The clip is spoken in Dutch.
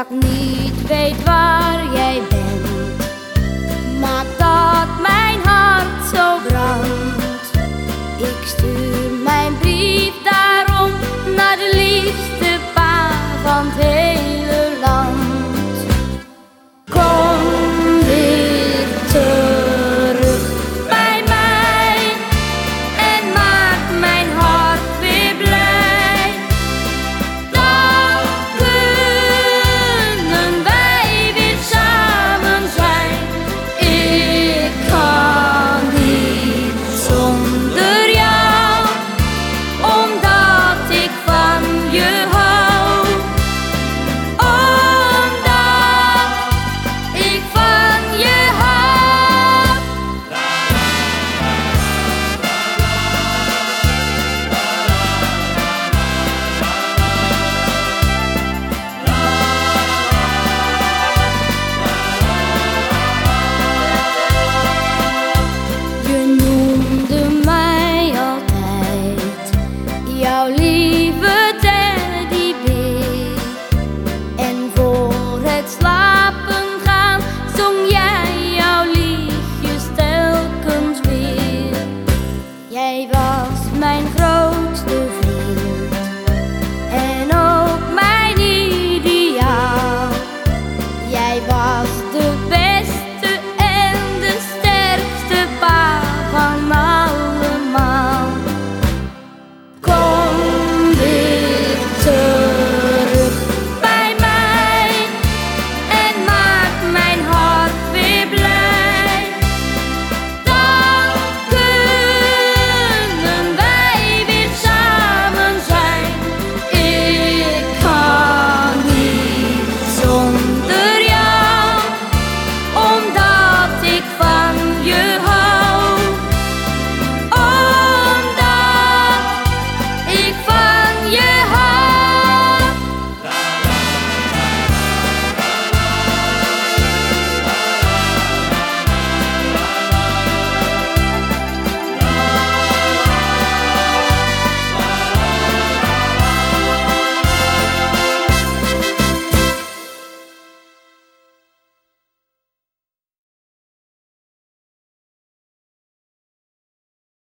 ik niet weet waar jij bent, maar dat mijn hart zo brandt. Ik stuur mijn brief daarom naar de liefste